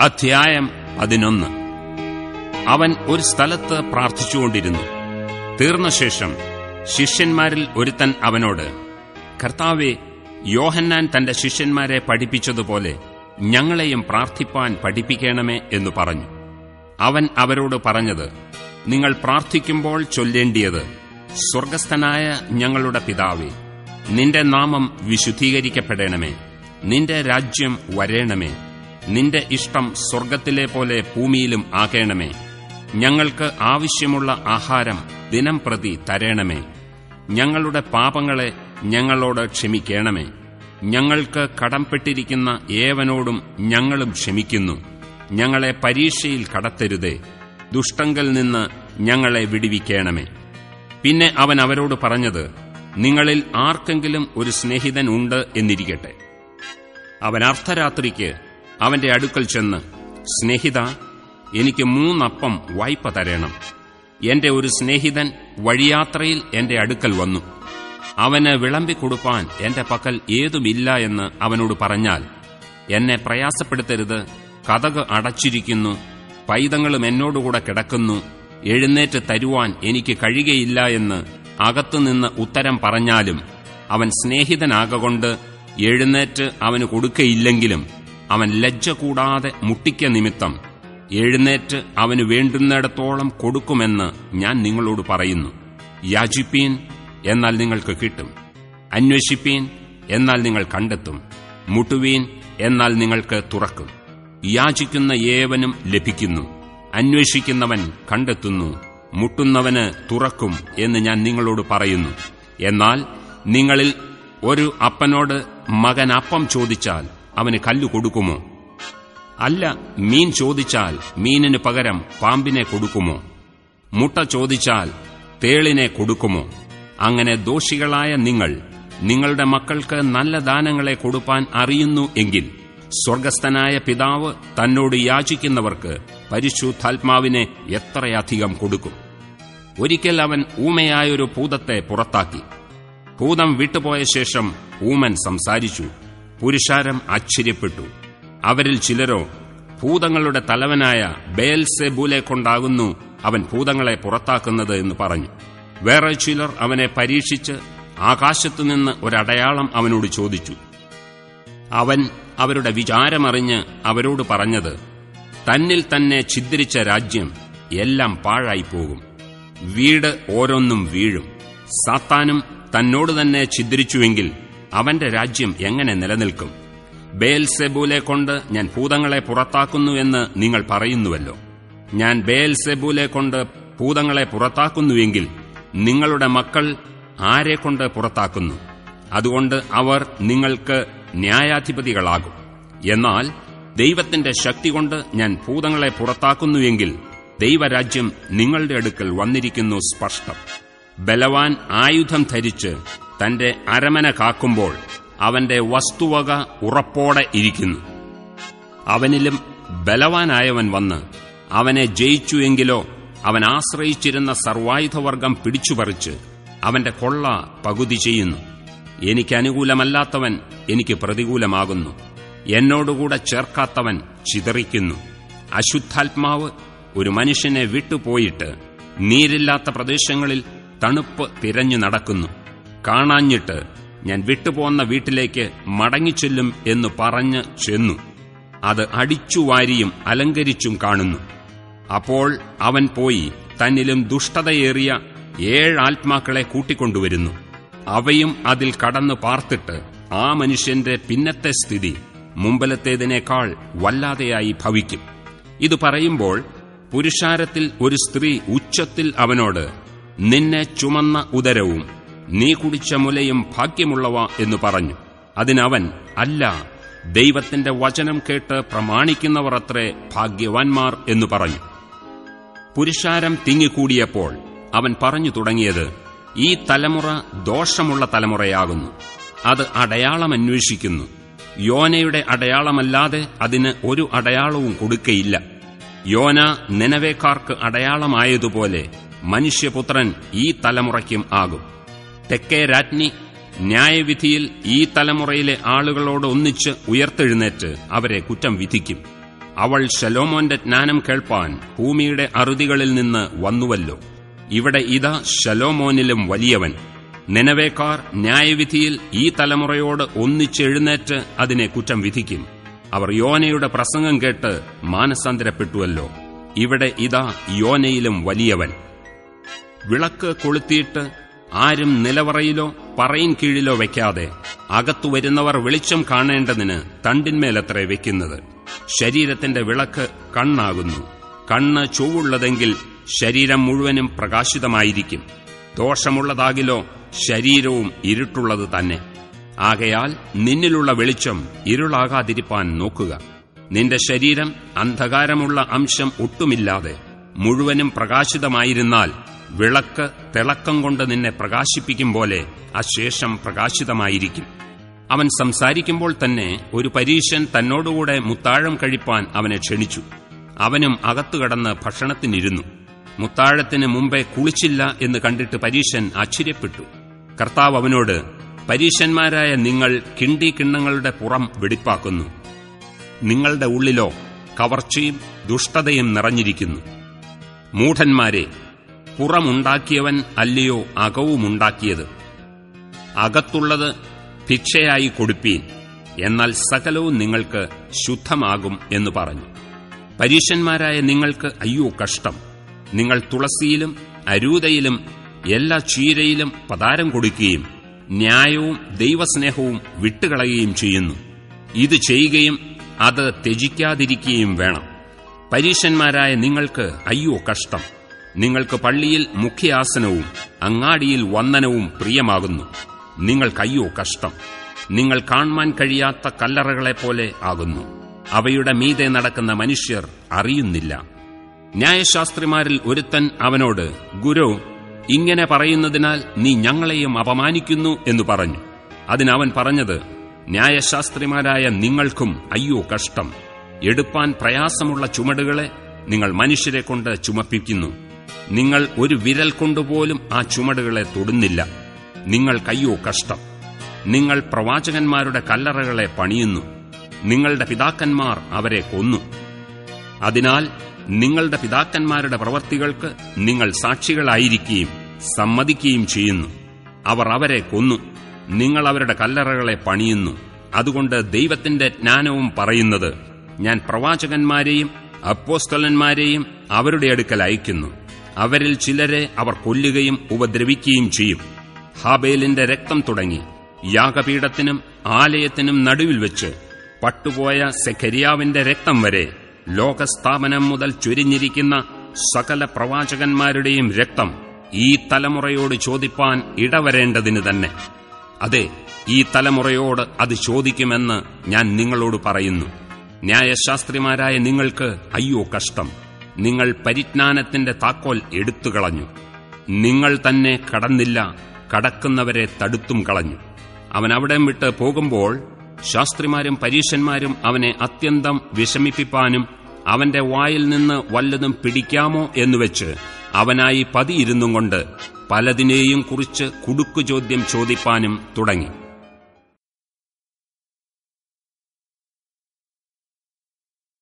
അധ്യായം പതിനൊന്ന്. അവൻ ഒരു സ്ഥലത്ത് പ്രാർത്ഥിച്ചുകൊണ്ടിരുന്നു. തീർന്ന ശേഷം ശിഷ്യന്മാരിൽ ഒരുത്തൻ അവനോട് കർത്താവെ യോഹന്നാൻ തന്റെ ശിഷ്യന്മാരെ പഠിപ്പിച്ചതുപോലെ ഞങ്ങളെയും പ്രാർത്ഥിപ്പാൻ പഠിപ്പിക്കണമേ എന്നു പറഞ്ഞു. അവൻ അവരോട് പറഞ്ഞത് നിങ്ങൾ പ്രാർത്ഥിക്കുമ്പോൾ ചൊല്ലേണ്ടിയത് സ്വർഗസ്ഥനായ ഞങ്ങളുടെ പിതാവേ നിന്റെ നാമം വിശുദ്ധീകരിക്കപ്പെടണമേ നിന്റെ രാജ്യം വരേണമേ നിന്റെ ഇഷ്ടം സ്വർഗത്തിലെ പോലെ ഭൂമിയിലും ആകേണമേ. ഞങ്ങൾക്ക് ആവശ്യമുള്ള ആഹാരം ദിനം പ്രതി തരേണമേ. ഞങ്ങളുടെ പാപങ്ങളെ ഞങ്ങളോട് ക്ഷമിക്കണമേ. ഞങ്ങൾക്ക് കടംപെട്ടിരിക്കുന്ന ഏവനോടും ഞങ്ങളും ക്ഷമിക്കുന്നു. ഞങ്ങളെ പരീക്ഷയിൽ കടത്തരുതേ. ദുഷ്ടങ്കൽ നിന്ന് ഞങ്ങളെ വിടിവിക്കണമേ. പിന്നെ അവൻ അവരോട് പറഞ്ഞത് നിങ്ങളിൽ ആർക്കെങ്കിലും ഒരു സ്നേഹിതൻ ഉണ്ട് എന്നിരിക്കട്ടെ. അവൻ അർദ്ധരാത്രിക്ക് അവന്റെ അടുക്കൽ ചെന്ന് സ്നേഹിത എനിക്ക് മൂന്നപ്പം വായ്പ തരണം. എന്റെ ഒരു സ്നേഹിതൻ വഴിയാത്രയിൽ എന്റെ അടുക്കൽ വന്നു. അവന് വിളമ്പിക്കൊടുപ്പാൻ എന്റെ പക്കൽ ഏതുമില്ല എന്ന് അവനോട് പറഞ്ഞാൽ എന്നെ പ്രയാസപ്പെടുത്തരുത്. കഥക് അടച്ചിരിക്കുന്നു. പൈതങ്ങളും എന്നോടുകൂടെ കിടക്കുന്നു. എഴുന്നേറ്റ് തരുവാൻ എനിക്ക് കഴിയുകയില്ല എന്ന് അകത്തുനിന്ന് ഉത്തരം പറഞ്ഞാലും അവൻ സ്നേഹിതനാകൊണ്ട് എഴുന്നേറ്റ് അവന് കൊടുക്കയില്ലെങ്കിലും അവൻ ലജ്ജ കൂടാതെ മുട്ടിക്ക നിമിത്തം എഴുന്നേറ്റ് അവന് വേണ്ടുന്നിടത്തോളം കൊടുക്കുമെന്ന് ഞാൻ നിങ്ങളോട് പറയുന്നു. യാചിപ്പീൻ എന്നാൽ നിങ്ങൾക്ക് കിട്ടും. അന്വേഷിപ്പീൻ എന്നാൽ നിങ്ങൾ കണ്ടെത്തും. മുട്ടുവീൻ എന്നാൽ നിങ്ങൾക്ക് തുറക്കും. യാചിക്കുന്ന ഏവനും ലഭിക്കുന്നു. അന്വേഷിക്കുന്നവൻ കണ്ടെത്തുന്നു. മുട്ടുന്നവന് തുറക്കും എന്ന് ഞാൻ നിങ്ങളോട് പറയുന്നു. എന്നാൽ നിങ്ങളിൽ ഒരു അപ്പനോട് മകൻ അപ്പം ചോദിച്ചാൽ അവന് കല്ലു കൊടുക്കുമോ? അല്ല മീൻ ചോദിച്ചാൽ മീനിന് പകരം പാമ്പിനെ കൊടുക്കുമോ? മുട്ട ചോദിച്ചാൽ തേളിനെ കൊടുക്കുമോ? അങ്ങനെ ദോഷികളായ നിങ്ങൾ നിങ്ങളുടെ മക്കൾക്ക് നല്ല ദാനങ്ങളെ കൊടുപ്പാൻ അറിയുന്നു എങ്കിൽ സ്വർഗസ്ഥനായ പിതാവ് തന്നോട് യാചിക്കുന്നവർക്ക് പരിശുദ്ധാത്മാവിനെ എത്രയധികം കൊടുക്കും? ഒരിക്കൽ അവൻ ഊമയായൊരു ഭൂതത്തെ പുറത്താക്കി. ഭൂതം വിട്ടുപോയ ശേഷം ഊമൻ സംസാരിച്ചു. പുരുഷാരം ആശ്ചര്യപ്പെട്ടു. അവരിൽ ചിലരോ ഭൂതങ്ങളുടെ തലവനായ ബേൽസെബൂലെ കൊണ്ടാകുന്നു അവൻ ഭൂതങ്ങളെ പുറത്താക്കുന്നത് എന്ന് പറഞ്ഞു. വേറെ ചിലർ അവനെ പരീക്ഷിച്ച് ആകാശത്തുനിന്ന് ഒരടയാളം അവനോട് ചോദിച്ചു. അവൻ അവരുടെ വിചാരമറിഞ്ഞ് അവരോട് പറഞ്ഞത് തന്നിൽ തന്നെ ഛിദ്രിച്ച രാജ്യം എല്ലാം പാഴായിപ്പോകും. വീട് ഓരോന്നും വീഴും. സാത്താനും തന്നോട് തന്നെ ഛിദ്രിച്ചുവെങ്കിൽ അവന്റെ രാജ്യം എങ്ങനെ നിലനിൽക്കും? ബേൽസെബൂലെ കൊണ്ട് ഞാൻ ഭൂതങ്ങളെ പുറത്താക്കുന്നു എന്ന് നിങ്ങൾ പറയുന്നുവല്ലോ. ഞാൻ ബേൽസെബൂലെ കൊണ്ട് ഭൂതങ്ങളെ പുറത്താക്കുന്നുവെങ്കിൽ നിങ്ങളുടെ മക്കൾ ആരെക്കൊണ്ട് പുറത്താക്കുന്നു? അതുകൊണ്ട് അവർ നിങ്ങൾക്ക് ന്യായാധിപതികളാകും. എന്നാൽ ദൈവത്തിന്റെ ശക്തി കൊണ്ട് ഞാൻ ഭൂതങ്ങളെ പുറത്താക്കുന്നുവെങ്കിൽ ദൈവരാജ്യം നിങ്ങളുടെ അടുക്കൽ വന്നിരിക്കുന്നു സ്പഷ്ടം. ബലവാൻ ആയുധം ധരിച്ച് തന്റെ അരമന കാക്കുമ്പോൾ അവന്റെ വസ്തുവക ഉറപ്പോടെ ഇരിക്കുന്നു. അവനിലും ബലവാനായവൻ വന്ന് അവനെ ജയിച്ചു എങ്കിലോ അവൻ ആശ്രയിച്ചിരുന്ന സർവായുധവർഗം പിടിച്ചുപറിച്ച് അവന്റെ കൊള്ള പകുതി ചെയ്യുന്നു. എനിക്ക് അനുകൂലമല്ലാത്തവൻ എനിക്ക് പ്രതികൂലമാകുന്നു. എന്നോടുകൂടെ ചേർക്കാത്തവൻ ചിതറിക്കുന്നു. അശുദ്ധാത്മാവ് ഒരു മനുഷ്യനെ വിട്ടുപോയിട്ട് നീരില്ലാത്ത പ്രദേശങ്ങളിൽ തണുപ്പ് തിരഞ്ഞു നടക്കുന്നു. കാണാഞ്ഞിട്ട് ഞാൻ വിട്ടുപോന്ന വീട്ടിലേക്ക് മടങ്ങിച്ചെല്ലും എന്ന് പറഞ്ഞ് ചെന്നു. അത് അടിച്ചുവാരിയും അലങ്കരിച്ചും കാണുന്നു. അപ്പോൾ അവൻ പോയി തന്നിലും ദുഷ്ടതയേറിയ ഏഴ് ആത്മാക്കളെ കൂട്ടിക്കൊണ്ടുവരുന്നു. അവയും അതിൽ കടന്നു പാർത്തിട്ട് ആ മനുഷ്യന്റെ പിന്നത്തെ സ്ഥിതി മുമ്പലത്തേതിനേക്കാൾ വല്ലാതെയായി ഭവിക്കും. ഇത് പറയുമ്പോൾ പുരുഷാരത്തിൽ ഒരു സ്ത്രീ ഉച്ചത്തിൽ അവനോട് നിന്നെ ചുമന്ന ഉദരവും നീ കുടിച്ച മുലയും ഭാഗ്യമുള്ളവ എന്നു പറഞ്ഞു. അതിനവൻ അല്ല ദൈവത്തിന്റെ വചനം കേട്ട് പ്രമാണിക്കുന്നവർ അത്രേ ഭാഗ്യവാൻമാർ എന്നു പറഞ്ഞു. പുരുഷാരം തിങ്ങിക്കൂടിയപ്പോൾ അവൻ പറഞ്ഞു തുടങ്ങിയത് ഈ തലമുറ ദോഷമുള്ള തലമുറയാകുന്നു. അത് അടയാളം അന്വേഷിക്കുന്നു. യോനയുടെ അടയാളമല്ലാതെ അതിന് ഒരു അടയാളവും കൊടുക്കയില്ല. യോന നിലവേക്കാർക്ക് അടയാളമായതുപോലെ മനുഷ്യപുത്രൻ ഈ തലമുറയ്ക്കും ആകും. തെക്കേ രാജ്ഞി ന്യായവിധിയിൽ ഈ തലമുറയിലെ ആളുകളോട് ഒന്നിച്ച് ഉയർത്തെഴുന്നേറ്റ് അവരെ കുറ്റം വിധിക്കും. അവൾ ശലോമോന്റെ ജ്ഞാനം കേൾപ്പാൻ ഭൂമിയുടെ അറുതികളിൽ നിന്ന് വന്നുവല്ലോ. ഇവിടെ ഇതാ ശലോമോനിലും വലിയവൻ. നിനവേക്കാർ ന്യായവിധിയിൽ ഈ തലമുറയോട് ഒന്നിച്ചെഴുന്നേറ്റ് അതിനെ കുറ്റം വിധിക്കും. അവർ യോനയുടെ പ്രസംഗം കേട്ട് മാനസാന്തരപ്പെട്ടുവല്ലോ. ഇവിടെ ഇതാ യോനയിലും വലിയവൻ. വിളക്ക് കൊളുത്തിയിട്ട് ആരും നിലവറയിലോ പറയിൻ കീഴിലോ വയ്ക്കാതെ അകത്തു വരുന്നവർ വെളിച്ചം കാണേണ്ടതിന് തണ്ടിന്മേലത്രേ വയ്ക്കുന്നത് ശരീരത്തിന്റെ വിളക്ക് കണ്ണാകുന്നു. കണ്ണ് ചൊവ്വുള്ളതെങ്കിൽ ശരീരം മുഴുവനും പ്രകാശിതമായിരിക്കും. ദോഷമുള്ളതാകിലോ ശരീരവും ഇരുട്ടുള്ളത് തന്നെ. ആകയാൽ നിന്നിലുള്ള വെളിച്ചം ഇരുളാകാതിരിപ്പാൻ നോക്കുക. നിന്റെ ശരീരം അന്ധകാരമുള്ള അംശം ഒട്ടുമില്ലാതെ മുഴുവനും പ്രകാശിതമായിരുന്നാൽ വിളക്ക് തിളക്കം കൊണ്ട് നിന്നെ പ്രകാശിപ്പിക്കും പോലെ അശേഷം പ്രകാശിതമായിരിക്കും. അവൻ സംസാരിക്കുമ്പോൾ തന്നെ ഒരു പരീശൻ തന്നോടുകൂടെ മുത്താഴം കഴിപ്പാൻ അവനെ ക്ഷണിച്ചു. അവനും അകത്തു കടന്ന് ഭക്ഷണത്തിനിരുന്നു. മുത്താഴത്തിന് മുമ്പേ കുളിച്ചില്ല എന്ന് കണ്ടിട്ട് പരീശൻ ആശ്ചര്യപ്പെട്ടു. കർത്താവ് അവനോട് പരീശന്മാരായ നിങ്ങൾ കിണ്ടി കിണ്ണങ്ങളുടെ പുറം വെടിപ്പാക്കുന്നു. നിങ്ങളുടെ ഉള്ളിലോ കവർച്ചയും ദുഷ്ടതയും നിറഞ്ഞിരിക്കുന്നു. മൂഢന്മാരെ പുറമുണ്ടാക്കിയവൻ അല്ലയോ അകവുമുണ്ടാക്കിയത്? അകത്തുള്ളത് ഭിക്ഷയായി കൊടുപ്പീൻ. എന്നാൽ സകലവും നിങ്ങൾക്ക് ശുദ്ധമാകും എന്ന് പറഞ്ഞു. പരീശന്മാരായ നിങ്ങൾക്ക് അയ്യോ കഷ്ടം. നിങ്ങൾ തുളസിയിലും അരൂതയിലും എല്ലാ ചീരയിലും പതാരം കൊടുക്കുകയും ന്യായവും ദൈവസ്നേഹവും വിട്ടുകളയുകയും ചെയ്യുന്നു. ഇത് ചെയ്യുകയും അത് ത്യജിക്കാതിരിക്കുകയും വേണം. പരീശന്മാരായ നിങ്ങൾക്ക് അയ്യോ കഷ്ടം. നിങ്ങൾക്ക് പള്ളിയിൽ മുഖ്യാസനവും അങ്ങാടിയിൽ വന്ദനവും പ്രിയമാകുന്നു. നിങ്ങൾ കയ്യോ കഷ്ടം. നിങ്ങൾ കാണുവാൻ കഴിയാത്ത കല്ലറകളെപ്പോലെ ആകുന്നു. അവയുടെ മീതെ നടക്കുന്ന മനുഷ്യർ അറിയുന്നില്ല. ന്യായശാസ്ത്രിമാരിൽ ഒരുത്തൻ അവനോട് ഗുരു ഇങ്ങനെ പറയുന്നതിനാൽ നീ ഞങ്ങളെയും അപമാനിക്കുന്നു എന്ന് പറഞ്ഞു. അതിനവൻ പറഞ്ഞത് ന്യായശാസ്ത്രിമാരായ നിങ്ങൾക്കും അയ്യോ കഷ്ടം. എടുപ്പാൻ പ്രയാസമുള്ള ചുമടുകളെ നിങ്ങൾ മനുഷ്യരെ കൊണ്ട് ചുമപ്പിക്കുന്നു. നിങ്ങൾ ഒരു വിരൽ കൊണ്ടുപോലും ആ ചുമടുകളെ തൊടുന്നില്ല. നിങ്ങൾ കയ്യോ കഷ്ടം. നിങ്ങൾ പ്രവാചകന്മാരുടെ കല്ലറകളെ പണിയുന്നു. നിങ്ങളുടെ പിതാക്കന്മാർ അവരെ കൊന്നു. അതിനാൽ നിങ്ങളുടെ പിതാക്കന്മാരുടെ പ്രവർത്തികൾക്ക് നിങ്ങൾ സാക്ഷികളായിരിക്കുകയും സമ്മതിക്കുകയും ചെയ്യുന്നു. അവർ അവരെ കൊന്നു. നിങ്ങൾ അവരുടെ കല്ലറകളെ പണിയുന്നു. അതുകൊണ്ട് ദൈവത്തിന്റെ ജ്ഞാനവും പറയുന്നത് ഞാൻ പ്രവാചകന്മാരെയും അപ്പോസ്തലന്മാരെയും അവരുടെ അടുക്കൽ അയക്കുന്നു അവരിൽ ചിലരെ അവർ കൊല്ലുകയും ഉപദ്രവിക്കുകയും ചെയ്യും. ഹാബേലിന്റെ രക്തം തുടങ്ങി. യാഗപീഠത്തിനും ആലയത്തിനും നടുവിൽ വെച്ച് പട്ടുപോയ സെഖരിയാവിന്റെ രക്തം വരെ ലോകസ്ഥാപനം മുതൽ ചൊരിഞ്ഞിരിക്കുന്ന സകല പ്രവാചകന്മാരുടെയും രക്തം ഈ തലമുറയോട് ചോദിപ്പാൻ ഇടവരേണ്ടതിന് തന്നെ. അതെ ഈ തലമുറയോട് അത് ചോദിക്കുമെന്ന് ഞാൻ നിങ്ങളോട് പറയുന്നു. ന്യായശാസ്ത്രിമാരായ നിങ്ങൾക്ക് അയ്യോ കഷ്ടം. നിങ്ങൾ പരിജ്ഞാനത്തിന്റെ താക്കോൽ എടുത്തുകളഞ്ഞു. നിങ്ങൾ തന്നെ കടന്നില്ല കടക്കുന്നവരെ തടുത്തും കളഞ്ഞു. അവൻ അവിടെ വിട്ട് പോകുമ്പോൾ ശാസ്ത്രിമാരും പരീശന്മാരും അവനെ അത്യന്തം വിഷമിപ്പിപ്പാനും അവന്റെ വായിൽ നിന്ന് വല്ലതും പിടിക്കാമോ എന്നുവെച്ച് അവനായി പതിയിരുന്നും കൊണ്ട് പലതിനെയും കുറിച്ച് കുടുക്കു ചോദ്യം ചോദിപ്പാനും തുടങ്ങി.